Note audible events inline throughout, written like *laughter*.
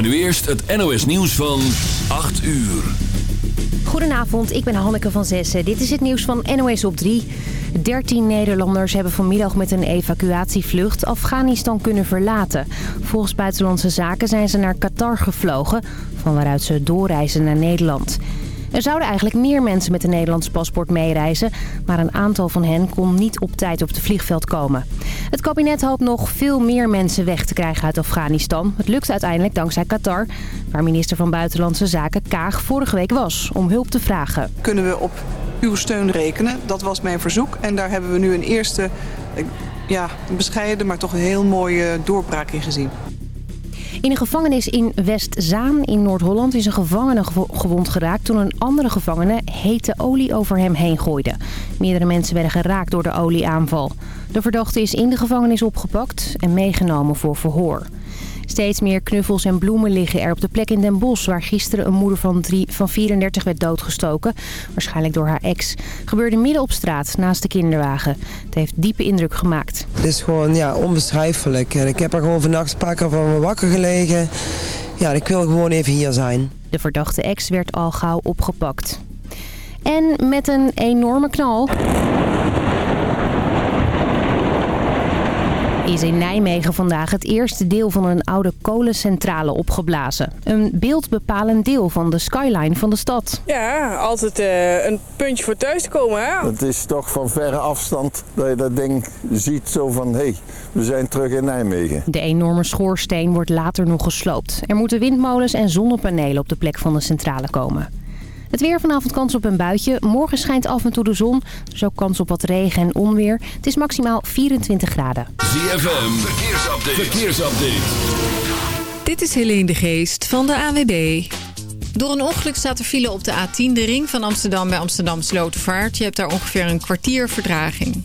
Maar nu eerst het NOS nieuws van 8 uur. Goedenavond, ik ben Hanneke van Zessen. Dit is het nieuws van NOS op 3. 13 Nederlanders hebben vanmiddag met een evacuatievlucht Afghanistan kunnen verlaten. Volgens Buitenlandse Zaken zijn ze naar Qatar gevlogen, van waaruit ze doorreizen naar Nederland. Er zouden eigenlijk meer mensen met een Nederlands paspoort meereizen... maar een aantal van hen kon niet op tijd op het vliegveld komen. Het kabinet hoopt nog veel meer mensen weg te krijgen uit Afghanistan. Het lukt uiteindelijk dankzij Qatar, waar minister van Buitenlandse Zaken Kaag vorige week was... om hulp te vragen. Kunnen we op uw steun rekenen? Dat was mijn verzoek en daar hebben we nu een eerste... Ja, bescheiden, maar toch een heel mooie doorbraak in gezien. In een gevangenis in Westzaan in Noord-Holland is een gevangene gewond geraakt... toen een andere gevangene hete olie over hem heen gooide. Meerdere mensen werden geraakt door de olieaanval. De verdachte is in de gevangenis opgepakt en meegenomen voor verhoor. Steeds meer knuffels en bloemen liggen er op de plek in Den Bosch... waar gisteren een moeder van, drie, van 34 werd doodgestoken. Waarschijnlijk door haar ex. Gebeurde midden op straat, naast de kinderwagen. Het heeft diepe indruk gemaakt. Het is gewoon ja, onbeschrijfelijk. En ik heb er gewoon vannacht een paar keer van me wakker gelegen. Ja, ik wil gewoon even hier zijn. De verdachte ex werd al gauw opgepakt. En met een enorme knal is in Nijmegen vandaag het eerste deel van een oude kolencentrale opgeblazen. Een beeldbepalend deel van de skyline van de stad. Ja, altijd uh, een puntje voor thuis te komen. Hè? Het is toch van verre afstand dat je dat ding ziet zo van... hé, hey, we zijn terug in Nijmegen. De enorme schoorsteen wordt later nog gesloopt. Er moeten windmolens en zonnepanelen op de plek van de centrale komen. Het weer vanavond kans op een buitje. Morgen schijnt af en toe de zon. Er is ook kans op wat regen en onweer. Het is maximaal 24 graden. ZFM, verkeersupdate. verkeersupdate. Dit is Helene de Geest van de AWB. Door een ongeluk staat er file op de A10, de ring van Amsterdam bij Amsterdam Slotervaart. Je hebt daar ongeveer een kwartier verdraging.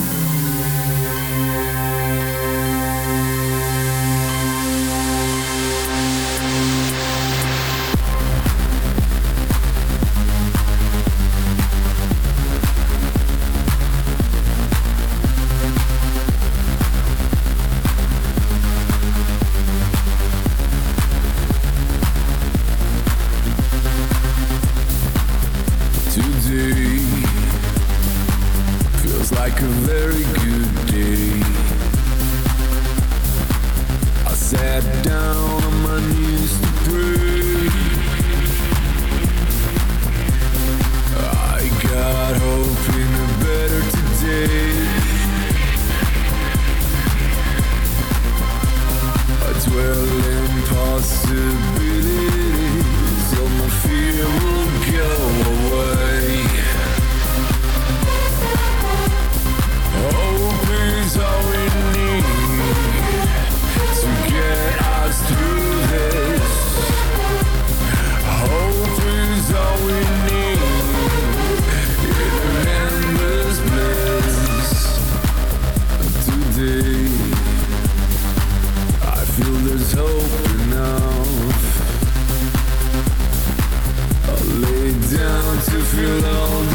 Down to feel alone.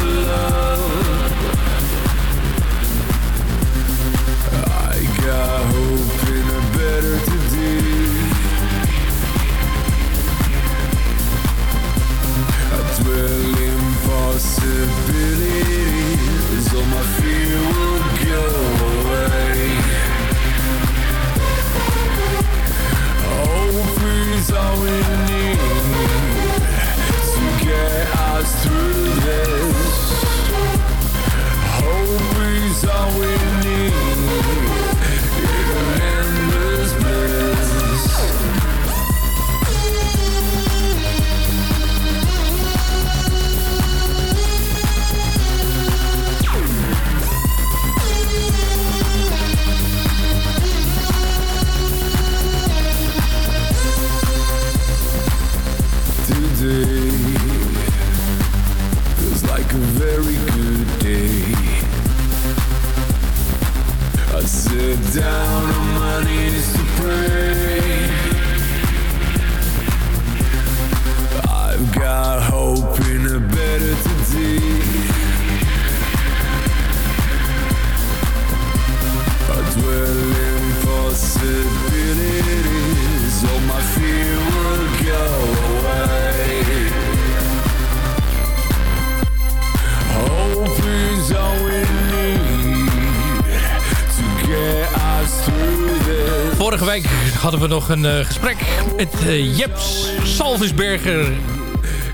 Hadden we nog een eh, gesprek met eh, Jeps Salvisberger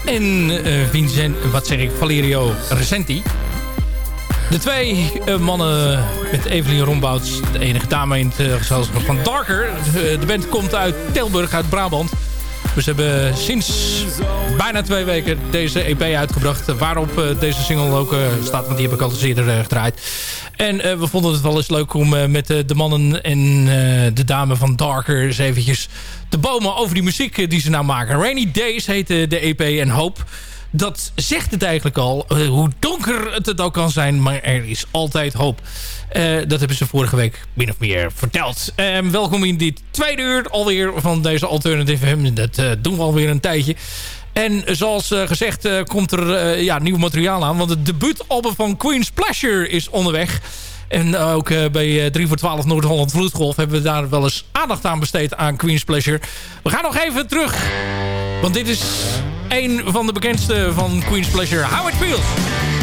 en eh, Vincent, wat zeg ik, Valerio Recenti. De twee mannen met Evelien Rombouts, de enige dame in het gezelschap van Darker. De band komt uit Tilburg, uit Brabant. Dus hebben sinds bijna twee weken deze EP uitgebracht. Waarop eh, deze single ook eh, staat, want die heb ik al eerder eh, gedraaid. En we vonden het wel eens leuk om met de mannen en de dame van Darker... eens eventjes te bomen over die muziek die ze nou maken. Rainy Days heet eh, de EP en Hoop. Dat zegt het eigenlijk al. eh, hoe donker het, het ook kan zijn, maar er is altijd hoop. Eh, dat hebben ze vorige week min of meer verteld. Ehm, welkom in dit tweede uur alweer van deze Alternative FM. Dat eh, doen we alweer een tijdje. En zoals gezegd komt er ja, nieuw materiaal aan. Want het debuutalbum van Queen's Pleasure is onderweg. En ook bij eh, 3 voor 12 Noord-Holland Vloedgolf... hebben we daar wel eens aandacht aan besteed aan Queen's Pleasure. We gaan nog even terug. Want dit is een van de bekendste van Queen's Pleasure. How It Feels.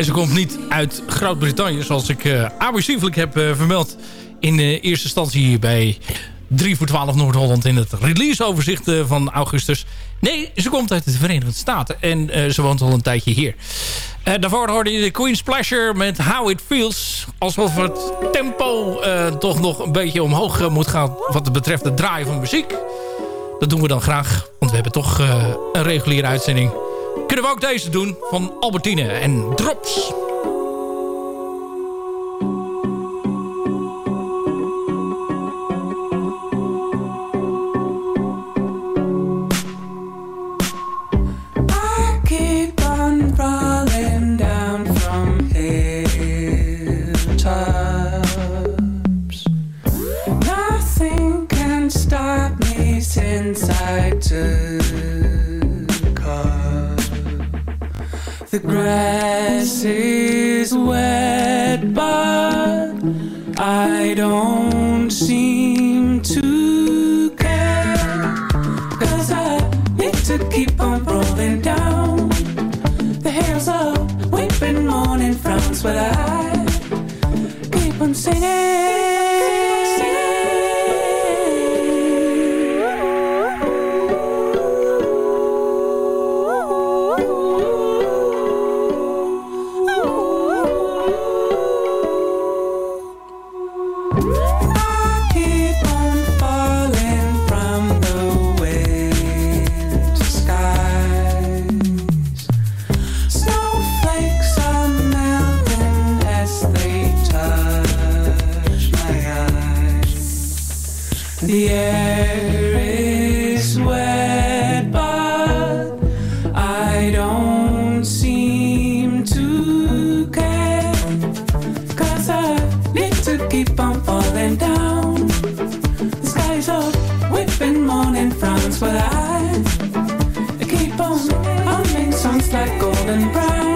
En ze komt niet uit Groot-Brittannië, zoals ik uh, heb eh, vermeld in uh, eerste instantie bij 3 voor 12 Noord-Holland in het releaseoverzicht uh, van augustus. Nee, ze komt uit de Verenigde Staten en ze woont al een tijdje hier. Daarvoor hoorde je de Queen's Pleasure met How It Feels. Alsof het tempo toch nog een beetje omhoog moet gaan wat betreft het draaien van muziek. Dat doen we dan graag, want we hebben toch een reguliere uitzending. Kunnen we ook deze doen van Albertine en Drops. Are whipping morning frowns, but I keep on humming songs like Golden Brown.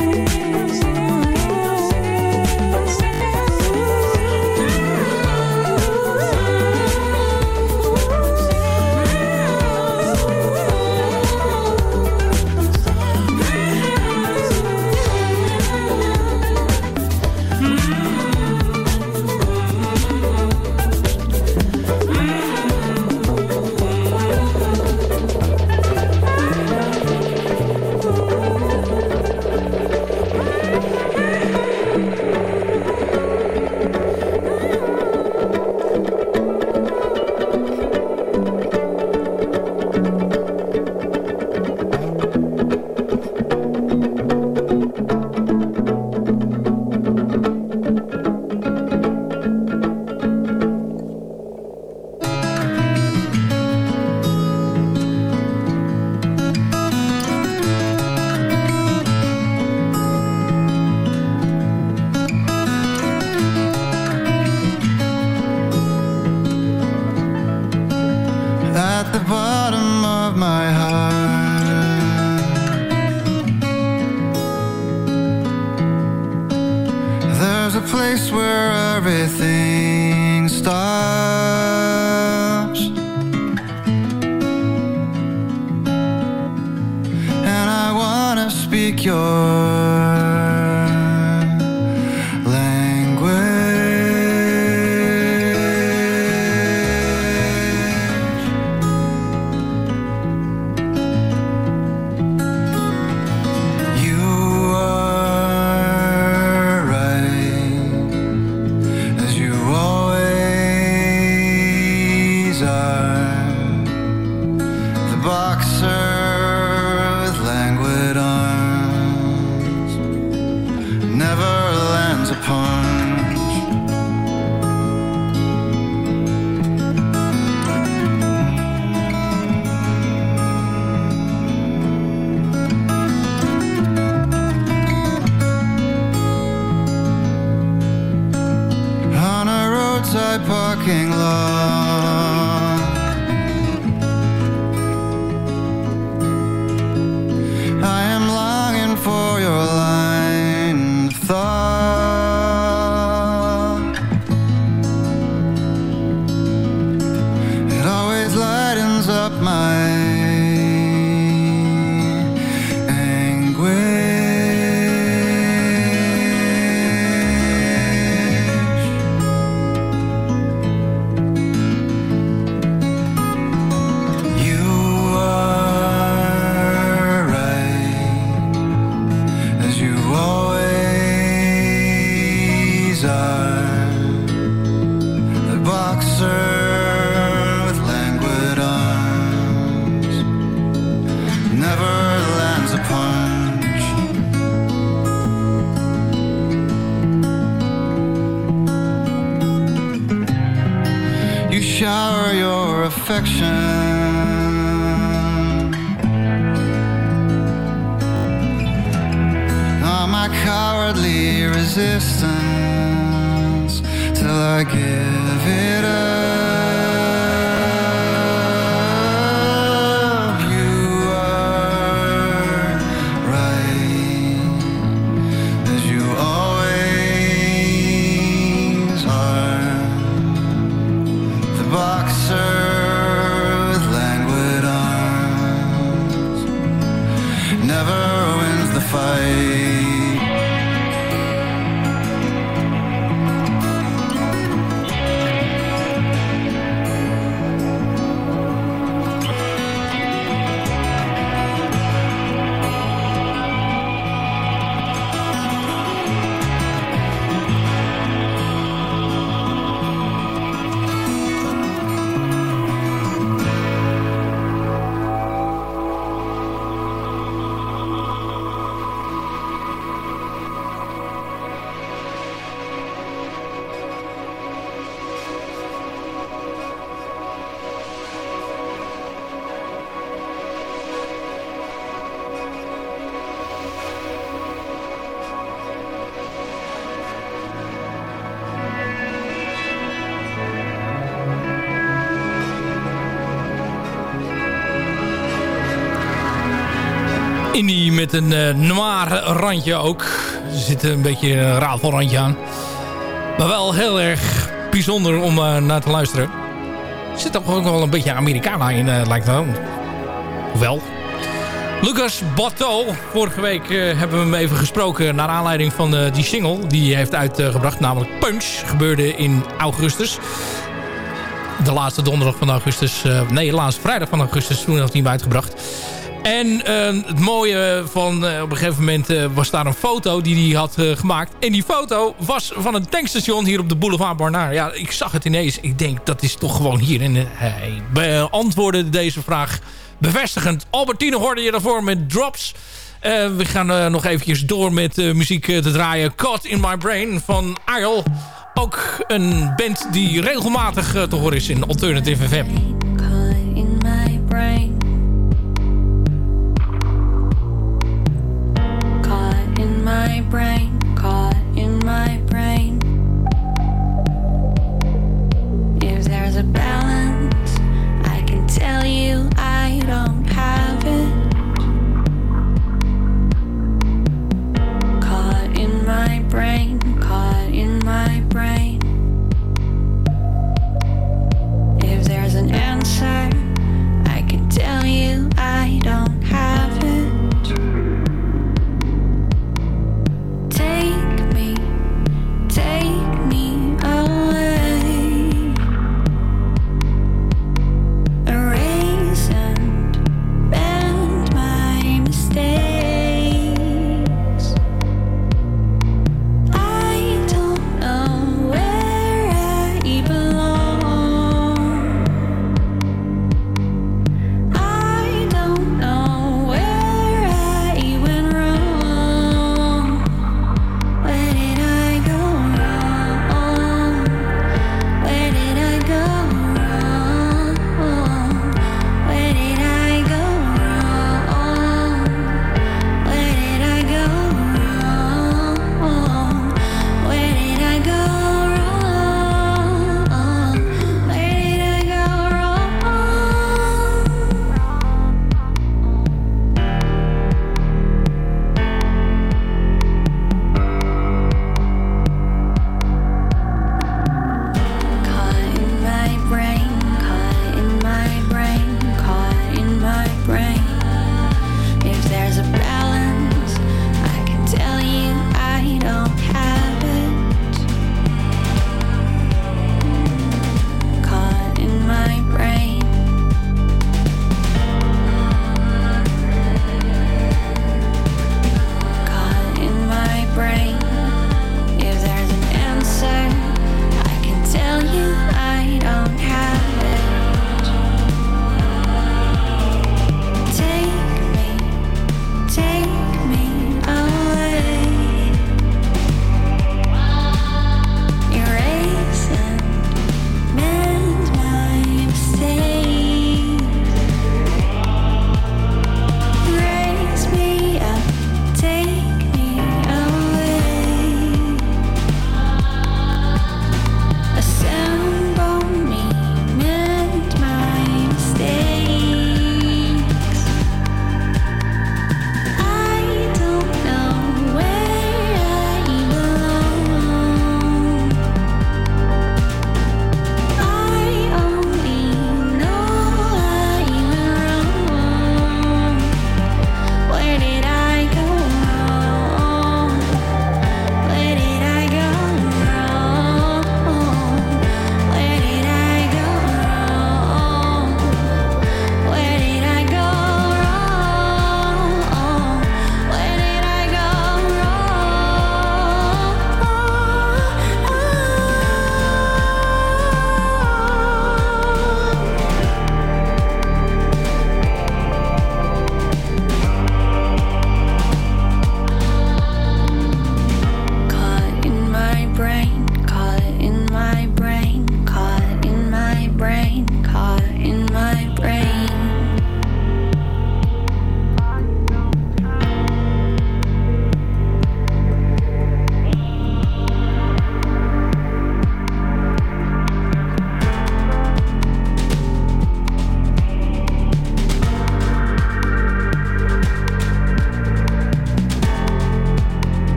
Met een eh, noir randje ook. Er zit een beetje een rafelrandje aan. Maar wel heel erg bijzonder om eh, naar te luisteren. Er zit ook wel een beetje Americana in, eh, lijkt wel. Hoewel. Lucas Bateau. Vorige week hebben we hem even gesproken... naar aanleiding van die single die hij heeft uitgebracht. Namelijk Punch. Gebeurde in augustus. De laatste donderdag van augustus. nee, de laatste vrijdag van augustus. Toen heeft hij hem uitgebracht. En eh, het mooie van eh, op een gegeven moment eh, was daar een foto die hij had eh, gemaakt. En die foto was van een tankstation hier op de boulevard Barnaar. Ja, ik zag het ineens. Ik denk dat is toch gewoon hier. En hij beantwoordde deze vraag bevestigend. Albertine hoorde je daarvoor met Drops. We gaan nog eventjes door met muziek te draaien. Caught in My Brain van Isle. Ook een band die regelmatig te horen is in Alternative FM. My brain,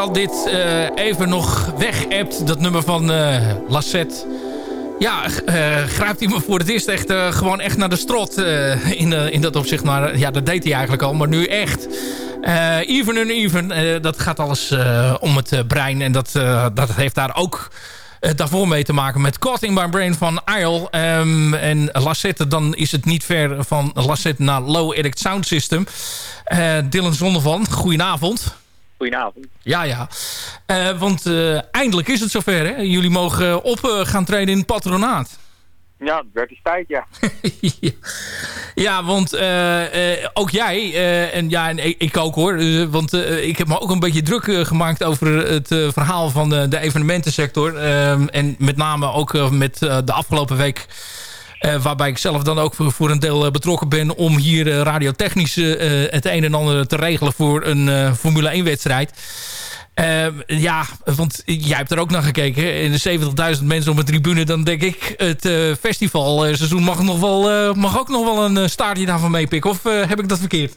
terwijl dit eh, even nog weg dat nummer van eh Lassette... Ja, eh, grijpt hij me voor het eerst echt gewoon echt naar de strot in, in dat opzicht. Maar ja, dat deed hij eigenlijk al. Maar nu echt. Even en even, dat gaat alles om het brein. En dat, dat heeft daar ook daarvoor mee te maken met Caught in My Brain van Isle. Ehm, en Lassette, dan is het niet ver van Lassette naar Low Erect Sound System. Eh, Dylan Zonnevan, goedenavond. Goedenavond. Ja, ja. Eh, want eh, eindelijk is het zover, hè? Jullie mogen op eh, gaan treden in het patronaat. Ja, het werd eens tijd, ja. *laughs* Ja, want ook jij, en ja, en ik, ook hoor, eh, want ik heb me ook een beetje druk gemaakt over het verhaal van de, de evenementensector. Ehm, en met name ook met de afgelopen week, waarbij ik zelf dan ook voor, een deel eh, betrokken ben om hier eh, radiotechnisch eh, eh, het een en ander te regelen voor een eh, Formule 1 wedstrijd. Ehm, ja, want jij hebt er ook naar gekeken. En de 70.000 mensen op een tribune. Dan denk ik, het eh, festivalseizoen mag, nog wel, eh, mag ook nog wel een eh, staartje daarvan meepikken. Of eh, heb ik dat verkeerd?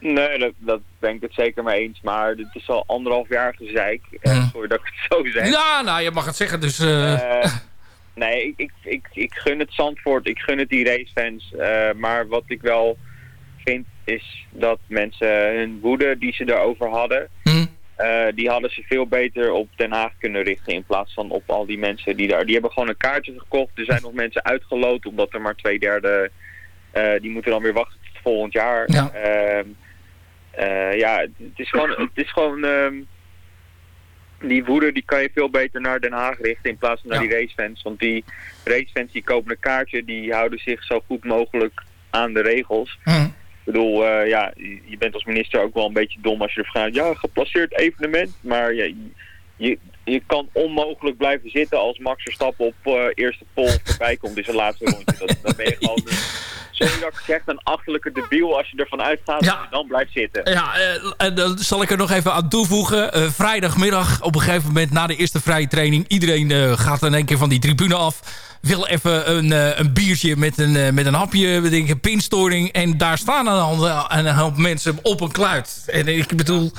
Nee, dat, dat ben ik het zeker mee eens. Maar dit is al anderhalf jaar gezeik. Eh, sorry dat ik het zo zeg. Ja, nou, je mag het zeggen, dus... *laughs* nee, ik, ik, ik, ik gun het Zandvoort, ik gun het die racefans. eh, maar wat ik wel vind is dat mensen hun woede die ze erover hadden... eh, die hadden ze veel beter op Den Haag kunnen richten in plaats van op al die mensen die daar... Die hebben gewoon een kaartje gekocht. Er zijn nog mensen uitgeloot omdat er maar twee derde... eh, die moeten dan weer wachten tot volgend jaar. Ja. Ehm, eh, ja, het het is gewoon... Het is gewoon ehm, die woede die kan je veel beter naar Den Haag richten in plaats van naar die racefans. Want die racefans die kopen een kaartje, die houden zich zo goed mogelijk aan de regels. Ik bedoel, eh, ja, je bent als minister ook wel een beetje dom als je er vraagt, ja, geplaceerd evenement. Maar ja, je, je, kan onmogelijk blijven zitten als Max Verstappen op eh, eerste pol voorbij komt in zijn laatste rondje. Dat, dan ben je gewoon, eh, sorry dat ik zeg, een achterlijke debiel als je ervan uitgaat dat je dan blijft zitten. Ja, eh, en dan zal ik er nog even aan toevoegen. Eh, vrijdagmiddag, op een gegeven moment na de eerste vrije training... iedereen eh, gaat in één keer van die tribune af... wil even een, eh, een biertje met een, eh, met een hapje, weet ik, een pinstoring... en daar staan ander- een hoop mensen op een kluit. En ik bedoel,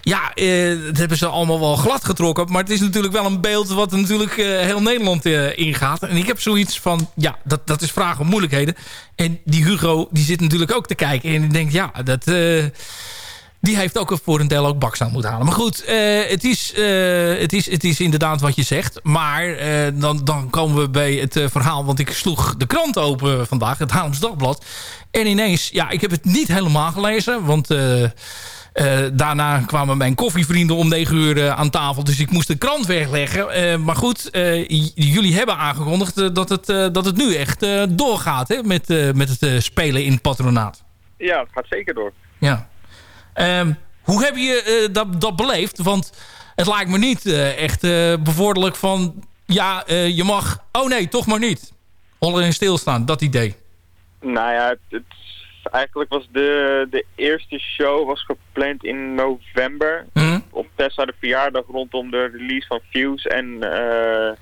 ja, eh, dat hebben ze allemaal wel glad getrokken... maar het is natuurlijk wel een beeld wat natuurlijk heel Nederland ingaat. En ik heb zoiets van, ja, dat, dat is vragen om moeilijkheden. En die Hugo, die zit natuurlijk ook te kijken en die denkt, ja, dat... die heeft ook voor een deel ook bakzaam moeten halen. Maar goed, eh, het, is, eh, het, is, het is inderdaad wat je zegt. Maar eh, dan, dan komen we bij het verhaal. Want ik sloeg de krant open vandaag, het Haarlems Dagblad. En ineens, ja, ik heb het niet helemaal gelezen. Want daarna kwamen mijn koffievrienden om 9 uur aan tafel. Dus ik moest de krant wegleggen. Maar goed, jullie hebben aangekondigd dat, het, dat het nu echt doorgaat. Hè, met, met het spelen in het patronaat. Ja, het gaat zeker door. Ja. Ehm, hoe heb je eh, dat, dat beleefd? Want het lijkt me niet eh, echt eh, bevorderlijk van... Ja, je mag... Oh nee, toch maar niet. Hollen en stilstaan, dat idee. Nou ja, het, het- eigenlijk was de, de eerste show was gepland in november. Op Tessa de verjaardag rondom de release van Fuse en... eh,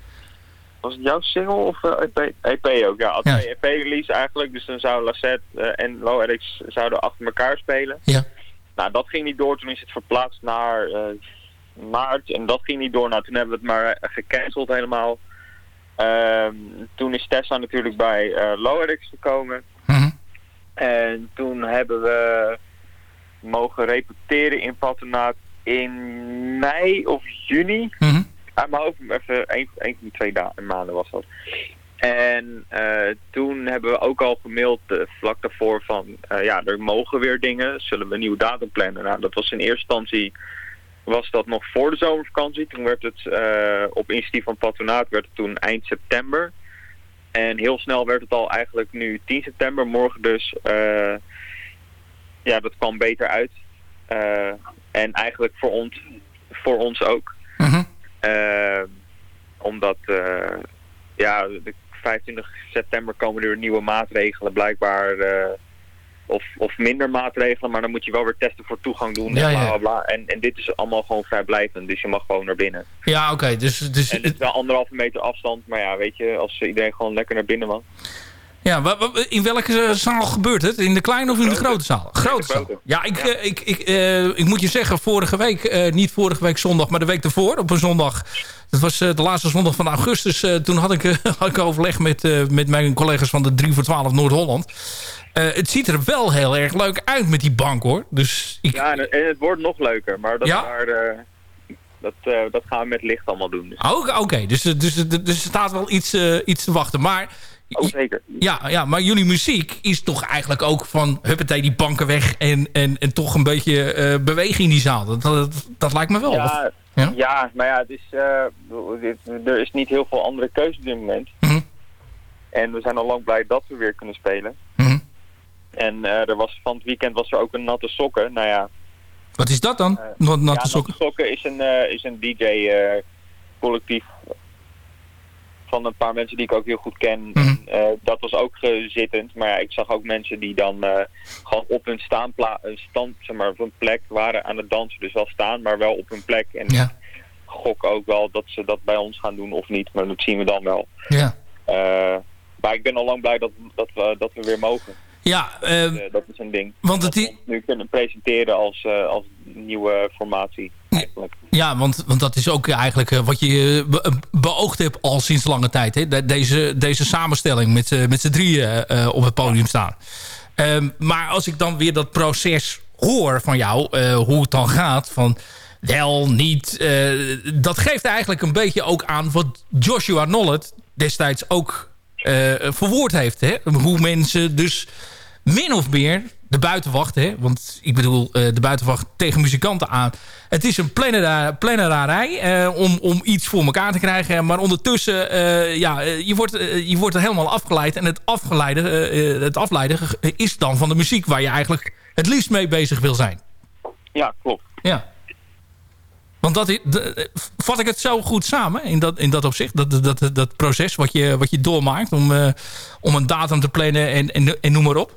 was het jouw single of EP? EP ook, ja. EP-release eigenlijk. Dus dan zou Lassette en Low Eric's zouden achter elkaar spelen. Ja. Nou, dat ging niet door. Toen is het verplaatst naar eh, maart. En dat ging niet door. Nou, toen hebben we het maar eh, gecanceld helemaal. Ehm, toen is Tessa natuurlijk bij eh Low Eric's gekomen. En toen hebben we mogen repeteren in Patronaat in mei of juni. Uit mijn hoofd, even een, een van die twee maanden was dat. En eh, toen hebben we ook al gemaild eh, vlak daarvoor van, eh, ja, er mogen weer dingen, zullen we een nieuwe datum plannen? Nou, dat was in eerste instantie, was dat nog voor de zomervakantie. Toen werd het, op initiatief van Patronaat, werd het toen eind september. En heel snel werd het al eigenlijk nu 10 september, morgen dus. ja, dat kwam beter uit. En eigenlijk voor ons, voor ons ook. Eh, omdat, ja, de 25 september komen er nieuwe maatregelen blijkbaar. eh, of, of minder maatregelen, maar dan moet je wel weer testen voor toegang doen. Ja, en, bla, bla. En, en dit is allemaal gewoon vrijblijvend, dus je mag gewoon naar binnen. Ja, oké. dus, dus, En het is wel anderhalve meter afstand, maar ja, weet je, als iedereen gewoon lekker naar binnen mag. Ja, in welke eh, zaal gebeurt het? In de kleine of in de grote zaal? Grote zaal. Ja, ik, eh, ik, ik, eh, ik moet je zeggen, vorige week, niet vorige week zondag, maar de week ervoor, op een zondag. Dat was de laatste zondag van augustus. toen had ik, *laughs* had ik overleg met, met mijn collega's van de 3 voor 12 Noord-Holland. Het ziet er wel heel erg leuk uit met die bank, hoor. Dus ik, Ja, en, het wordt nog leuker, maar dat, Ja? dat, dat gaan we met licht allemaal doen. Dus. Oké, dus, dus, dus, dus er staat wel iets, iets te wachten. Maar, Oh, zeker. Ja, ja, maar jullie muziek is toch eigenlijk ook van... huppatee, die banken weg en, en, en toch een beetje eh, beweging in die zaal. Dat, dat, dat lijkt me wel. Ja, Ja? ja? maar ja, het is, eh, er is niet heel veel andere keuze op dit moment. Mhm. En we zijn al lang blij dat we weer kunnen spelen. Mhm. En eh, er was, van het weekend was er ook een natte sokken. Nou ja, Wat is dat dan? Natte ja, sokken? Natte sokken is een, is een DJ-collectief van een paar mensen die ik ook heel goed ken. En, eh, dat was ook gezittend. Maar ja, ik zag ook mensen die dan eh, gewoon op hun staanpla een stand, zeg maar, op een plek waren aan het dansen. Dus wel staan, maar wel op hun plek. En Ja. gok ook wel dat ze dat bij ons gaan doen of niet. Maar dat zien we dan wel. Ja. Eh, maar ik ben al lang blij dat, dat, we, dat we weer mogen. Ja, ehm, Dus, eh, dat is een ding. want het nu kunnen presenteren als, eh, als nieuwe formatie. Eigenlijk. Ja, want, want dat is ook eigenlijk eh, wat je be- beoogd hebt al sinds lange tijd. Hè? De- Deze, deze samenstelling met, z'n- met z'n drieën op het podium staan. Ehm, maar als ik dan weer dat proces hoor van jou, hoe het dan gaat... van wel, niet... dat geeft eigenlijk een beetje ook aan wat Joshua Nollet destijds ook verwoord heeft. Hè? Hoe mensen dus min of meer de buitenwacht, hè? want ik bedoel eh, de buitenwacht tegen muzikanten aan. Het is een plannerarij eh, om, om iets voor elkaar te krijgen. Maar ondertussen, eh, ja, eh, je, wordt, je wordt er helemaal afgeleid. En het, afgeleide, eh, het afleiden is dan van de muziek waar je eigenlijk het liefst mee bezig wil zijn. Ja, klopt. Ja. Want dat, vat ik het zo goed samen in dat, in dat opzicht? Dat, dat, dat, proces wat je, wat je doormaakt om, om een datum te plannen en, en, en noem maar op?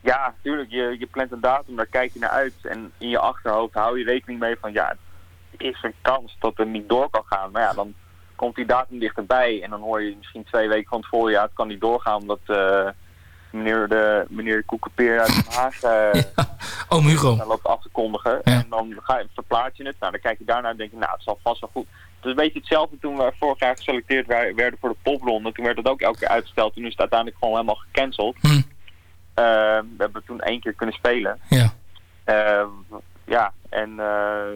Ja, tuurlijk. Je, je plant een datum, daar kijk je naar uit. En in je achterhoofd hou je rekening mee van... ja, er is een kans dat het niet door kan gaan. Maar ja, dan komt die datum dichterbij. En dan hoor je misschien twee weken van tevoren... ja, het kan niet doorgaan omdat eh, meneer, de, meneer Koekepeer uit Den Haag... *laughs* eh Oom Hugo. dan loopt af te kondigen. En dan ga je, verplaats je het. Nou, dan kijk je daarnaar en denk je... nou, het zal vast wel goed. Het is een beetje hetzelfde toen we vorig jaar geselecteerd werden voor de popronde. Toen werd het ook elke keer uitgesteld. Toen is het uiteindelijk gewoon helemaal gecanceld. Eh, we hebben toen één keer kunnen spelen. Ja. Eh, ja, en eh,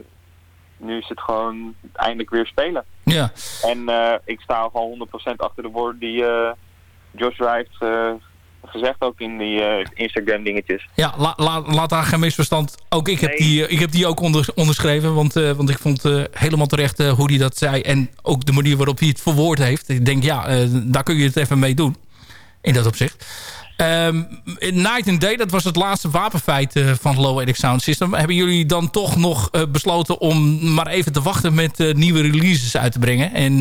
nu is het gewoon eindelijk weer spelen. Ja. En eh, ik sta gewoon 100% achter de woorden die eh, Joshua heeft gezegd ook in die Instagram dingetjes. Ja, la, la- laat daar geen misverstand. Ook ik heb Nee. die, ik heb die ook onder, onderschreven. Want, want ik vond helemaal terecht hoe hij dat zei. En ook de manier waarop hij het verwoord heeft. Ik denk, ja, daar kun je het even mee doen. In dat opzicht. Ehm, Night and Day, dat was het laatste wapenfeit eh, van Low Edic Sound System. Hebben jullie dan toch nog eh, besloten om maar even te wachten met eh, nieuwe releases uit te brengen? En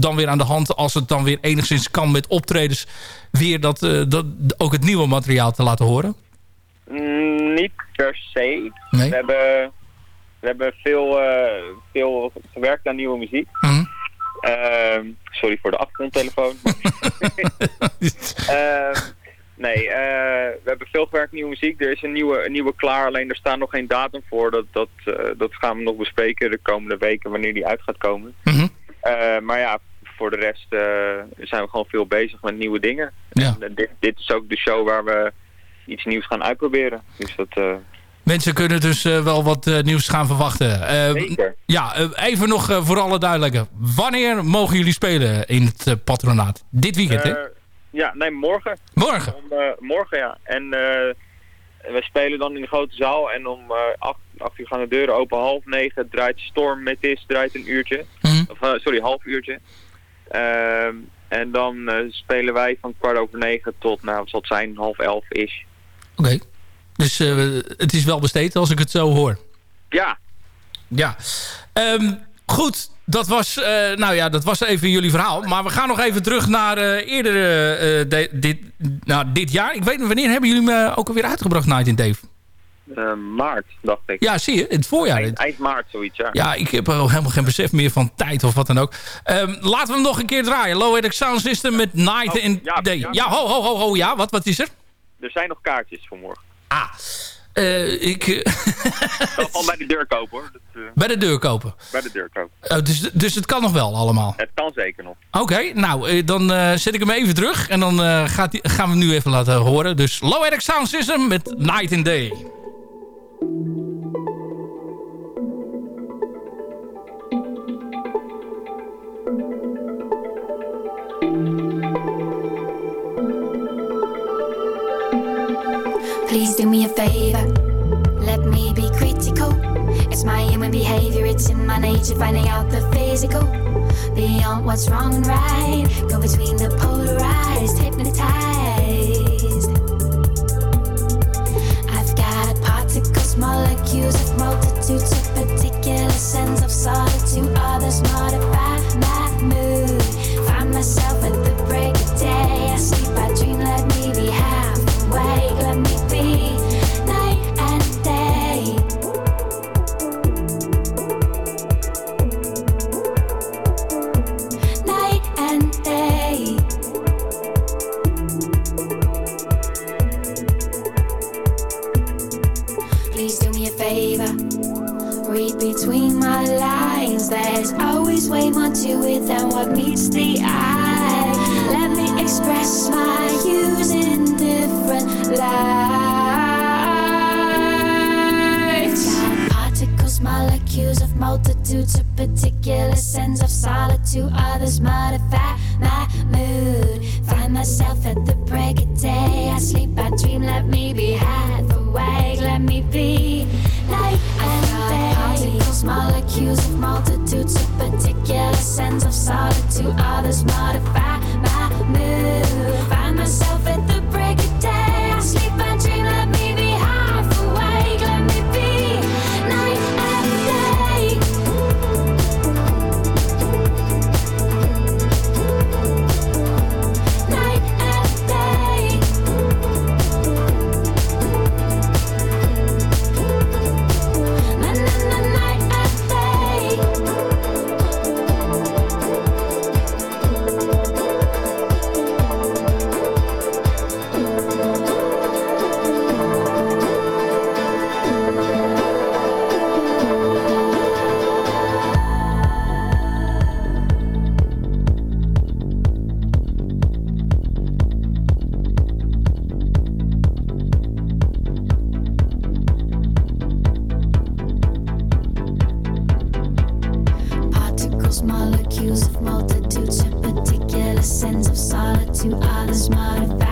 dan weer aan de hand, als het dan weer enigszins kan met optredens, weer dat, dat, ook het nieuwe materiaal te laten horen? Mm, niet per se. Nee? We hebben, we hebben veel, veel gewerkt aan nieuwe muziek. Ehm, sorry voor de achtergrondtelefoon. *laughs* *laughs* Ehm, nee, eh, we hebben veel gewerkt nieuwe muziek. Er is een nieuwe, een nieuwe klaar, alleen er staat nog geen datum voor. Dat, dat, eh, dat gaan we nog bespreken de komende weken wanneer die uit gaat komen. Mhm. Eh, maar ja, voor de rest zijn we gewoon veel bezig met nieuwe dingen. Ja. En, dit, dit is ook de show waar we iets nieuws gaan uitproberen. Dus dat... Mensen kunnen dus eh, wel wat eh, nieuws gaan verwachten. Eh, Zeker. Ja, even nog voor alle duidelijke. Wanneer mogen jullie spelen in het patronaat? Dit weekend, hè? Ja, nee, morgen. Morgen? Om, morgen, ja. En we spelen dan in de grote zaal en om eh, acht, acht uur gaan de deuren open. Half negen draait Storm Metis, draait een uurtje. Mhm. Of, sorry, half uurtje. Ehm, en dan spelen wij van kwart over negen tot, nou, wat zal het zijn, half elf is. Oké. Dus eh, het is wel besteed als ik het zo hoor. Ja, Ja. Ehm, goed, dat was, eh, nou ja, dat was even jullie verhaal. Maar we gaan nog even terug naar eh, eerder de- dit, nou, dit jaar. Ik weet niet, wanneer hebben jullie me ook alweer uitgebracht, Night in Dave? maart, dacht ik. Ja, zie je, in het voorjaar. Eind, eind maart, zoiets, ja. Ja, ik heb er helemaal geen besef meer van tijd of wat dan ook. Ehm, laten we hem nog een keer draaien. Low Edic Sound System met Night Oh, in ja, Day. ja. Ja, ho, ho, ho, ho, ja. Wat, wat is er? Er zijn nog kaartjes voor morgen. Eh, ik, eh, *laughs* valt bij de deur kopen, hoor. Eh, bij de deur kopen. bij de deur kopen. Oh, dus, dus het kan nog wel allemaal. Het kan zeker nog. Oké, nou, dan zet ik hem even terug. En dan gaat die, gaan we hem nu even laten horen. Dus Low Eric Sound System met Night and Day. Please do me a favor. Let me be critical. It's my human behavior, it's in my nature, finding out the physical. Beyond what's wrong and right. Go between the polarized, hypnotized. I've got particles, molecules of multitudes of particular sense of solitude. Others modify my mood. Find myself to others might have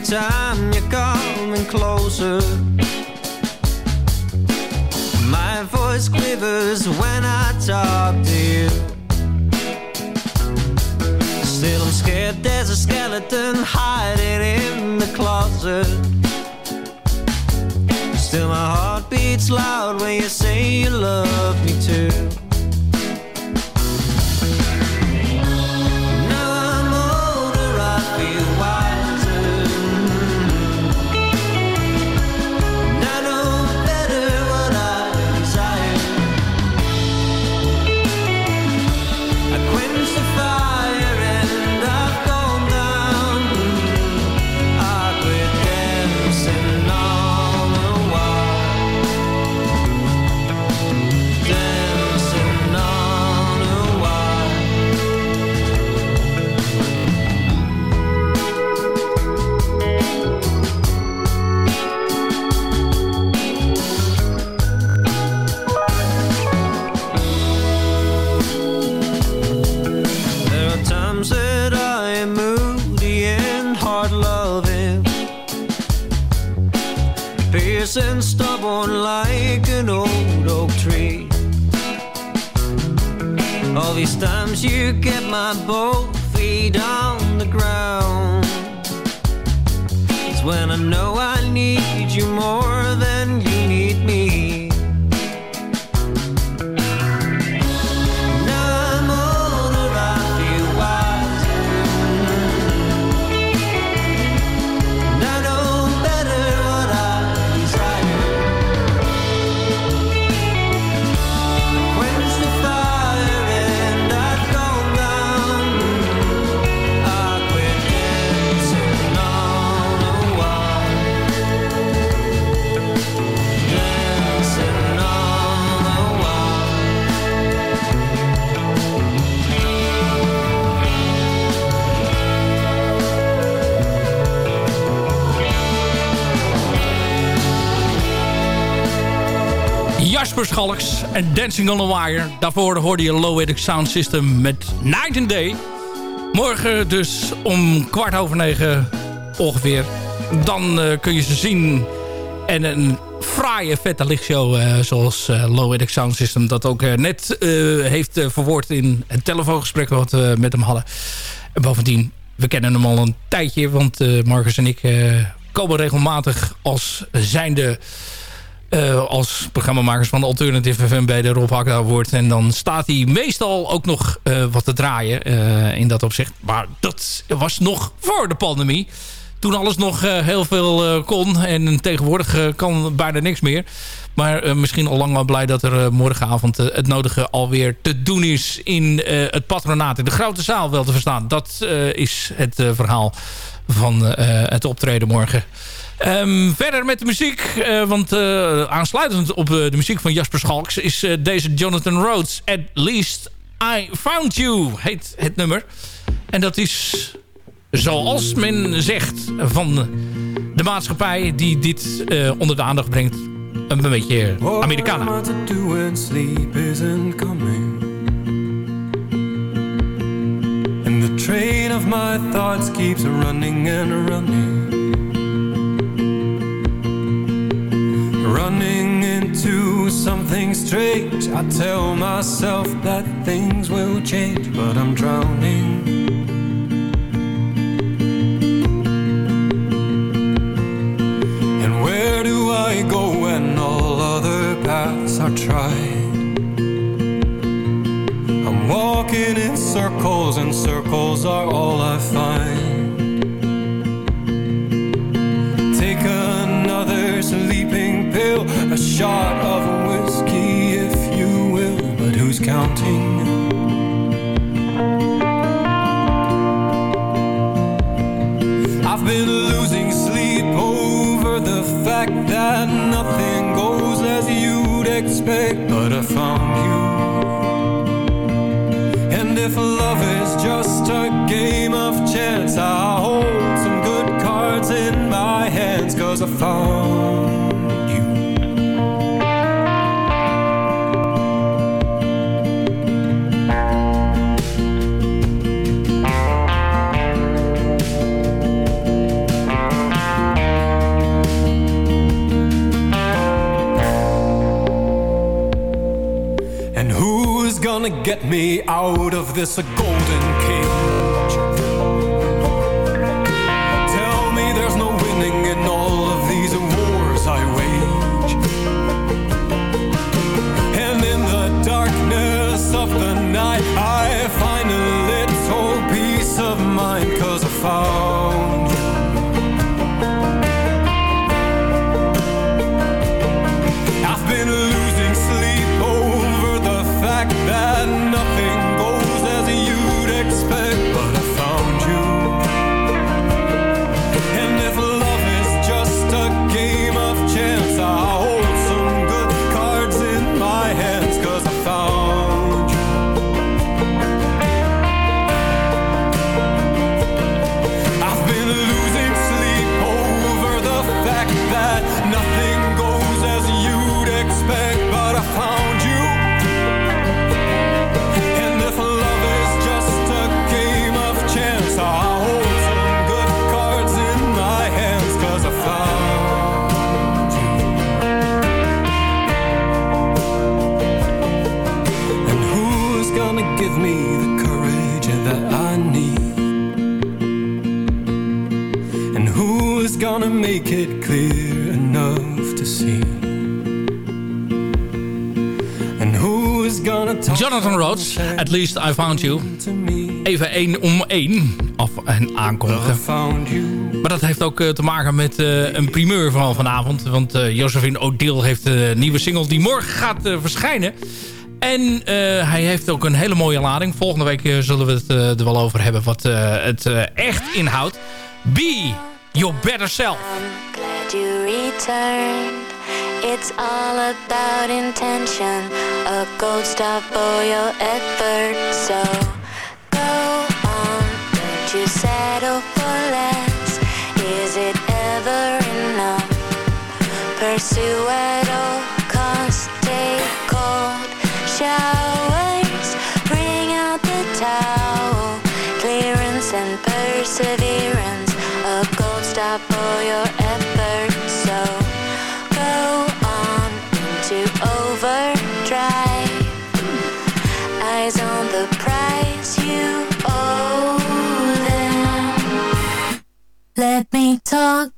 time you're coming closer. My voice quivers when I talk to you. Still, I'm scared there's a skeleton hiding in the closet. Still, my heart beats loud when you say you love me too. fierce and stubborn like an old oak tree. All these times you get my both feet on the ground. It's when I know I need you more Jasper Schalks en Dancing on a Wire. Daarvoor hoorde je Low Edic Sound System met Night and Day. Morgen dus om kwart over negen ongeveer. Dan uh, kun je ze zien. En een fraaie, vette lichtshow uh, zoals uh, Low Edic Sound System... dat ook net heeft verwoord in het telefoongesprek wat we met hem hadden. En bovendien, we kennen hem al een tijdje... want Marcus en ik komen regelmatig als zijnde... Uh, als programmamakers van de Alternative FM bij de Rob Hakka wordt. En dan staat hij meestal ook nog uh, wat te draaien uh, in dat opzicht. Maar dat was nog voor de pandemie. Toen alles nog heel veel kon. En tegenwoordig kan bijna niks meer. Maar misschien al lang wel blij dat er morgenavond het nodige alweer te doen is in het patronaat. In de grote zaal wel te verstaan. Dat is het verhaal van het optreden morgen. Um, verder met de muziek, uh, want uh, aansluitend op uh, de muziek van Jasper Schalks... is deze Jonathan Rhodes, At Least I Found You, heet het nummer. En dat is, zoals men zegt, van de maatschappij die dit onder de aandacht brengt... een beetje the train of my thoughts keeps running and running strange. I tell myself that things will change, but I'm drowning. And where do I go when all other paths are tried? I'm walking in circles, and circles are all I hold some good cards in my hands, cause I found you. And who's gonna get me out of this golden and Jonathan Rhodes, At Least I Found You. Even één om één af en aankondigen. Maar dat heeft ook eh, te maken met eh, een primeur van vanavond. Want eh, Josephine O'Deal heeft een nieuwe single die morgen gaat verschijnen. En eh, hij heeft ook een hele mooie lading. Volgende week zullen we het eh, er wel over hebben wat eh, het eh, echt inhoudt. Be your better self. glad you returned. It's all about intention, a gold star for your effort. So go on, don't you settle for less. Is it ever enough? Pursue at all costs, take flowers. Bring out the towel. Clearance and perseverance. A gold star for your efforts. Let me talk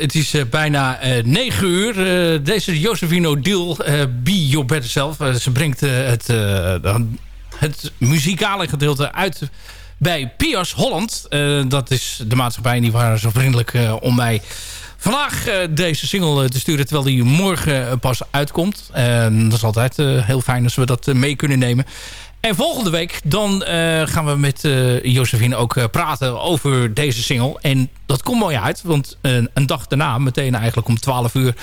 het, eh, het is eh, bijna eh 9 uur. Eh, deze Josefino Deal, Be Your Better ze brengt het, het muzikale gedeelte uit bij Pias Holland. Dat is de maatschappij. Die waren zo vriendelijk om mij vandaag deze single te sturen. Terwijl die morgen pas uitkomt. Dat is altijd heel fijn als we dat mee kunnen nemen. En volgende week dan eh, gaan we met eh Josephine ook eh, praten over deze single. En dat komt mooi uit, want een dag daarna, meteen eigenlijk om 12 uur,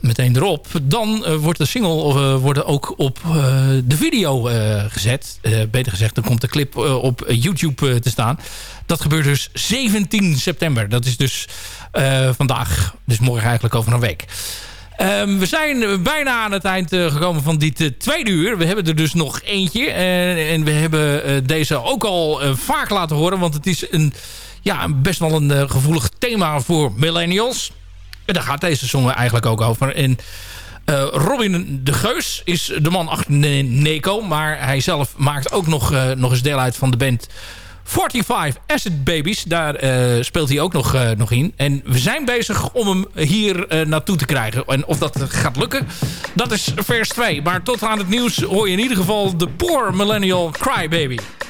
meteen erop. Dan wordt de single worden ook op de video gezet. Beter gezegd, dan komt de clip op YouTube te staan. Dat gebeurt dus 17 september. Dat is dus vandaag, dus morgen eigenlijk over een week. Ehm, we zijn eh, bijna aan het eind eh, gekomen van dit eh, tweede uur. We hebben er dus nog eentje. En, en we hebben eh, deze ook al eh, vaak laten horen. Want het is een, ja, best wel een eh, gevoelig thema voor millennials. En daar gaat deze song eigenlijk ook over. En eh, Robin de Geus is de man achter Ne- Neko. Maar hij zelf maakt ook nog, eh, nog eens deel uit van de band 45 Acid Babies. Daar eh, speelt hij ook nog, eh, nog in. En we zijn bezig om hem hier eh, naartoe te krijgen. En of dat gaat lukken, dat is vers 2. Maar tot aan het nieuws hoor je in ieder geval de Poor Millennial Crybaby. You